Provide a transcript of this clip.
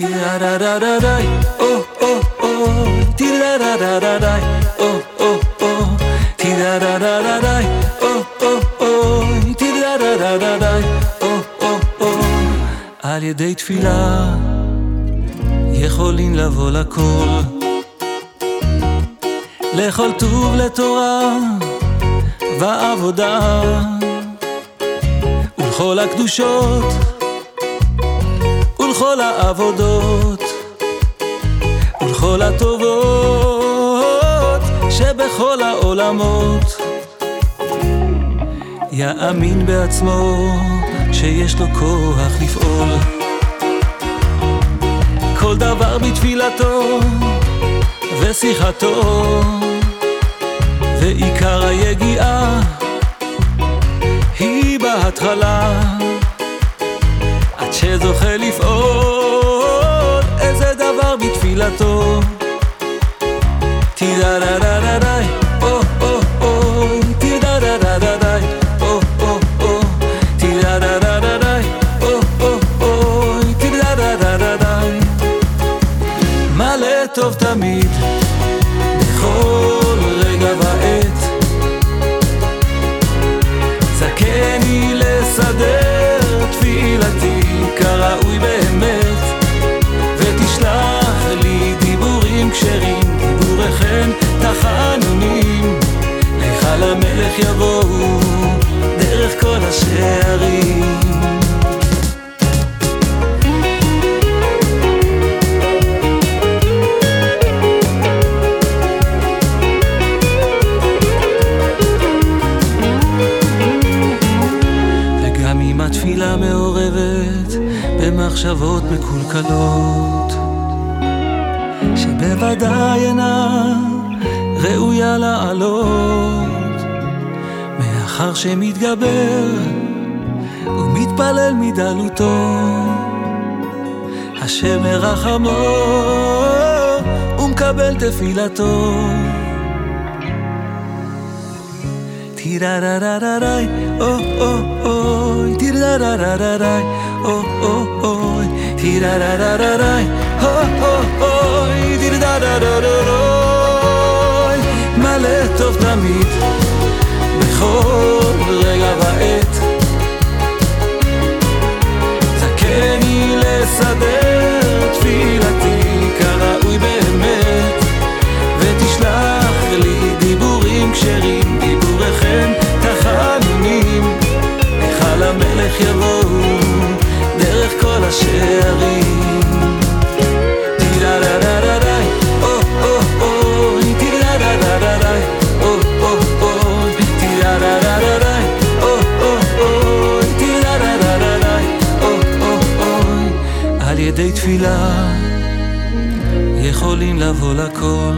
טיררררררי, או, או, או, טיררררררי, או, או, או, טיררררררי, או, או, או, טיררררררי, או, או, או, על ידי תפילה יכולים לבוא לכל, לכל טוב לתורה ועבודה. ולכל הקדושות ולכל העבודות ולכל הטובות שבכל העולמות. יאמין בעצמו שיש לו כוח לפעול. כל דבר בתפילתו ושיחתו. ועיקר היגיעה היא בהתחלה. עד שזוכה בתפילתו טירררררי או או או טירררררי או או או טירררררי או או או טירררררי מלא יבואו דרך כל השערים. וגם אם התפילה מעורבת במחשבות מקולקלות שבוודאי אינה ראויה לעלות מאחר שמתגבר ומתפלל מדלותו השם מרחמו ומקבל תפילתו. טירררררי, או או אוי, טירררררי, או או אוי, טירררררי, או או אוי, טירררררי, מלא טוב תמיד, למלך יבואו דרך כל השערים. תפילה. יכולים לבוא לכל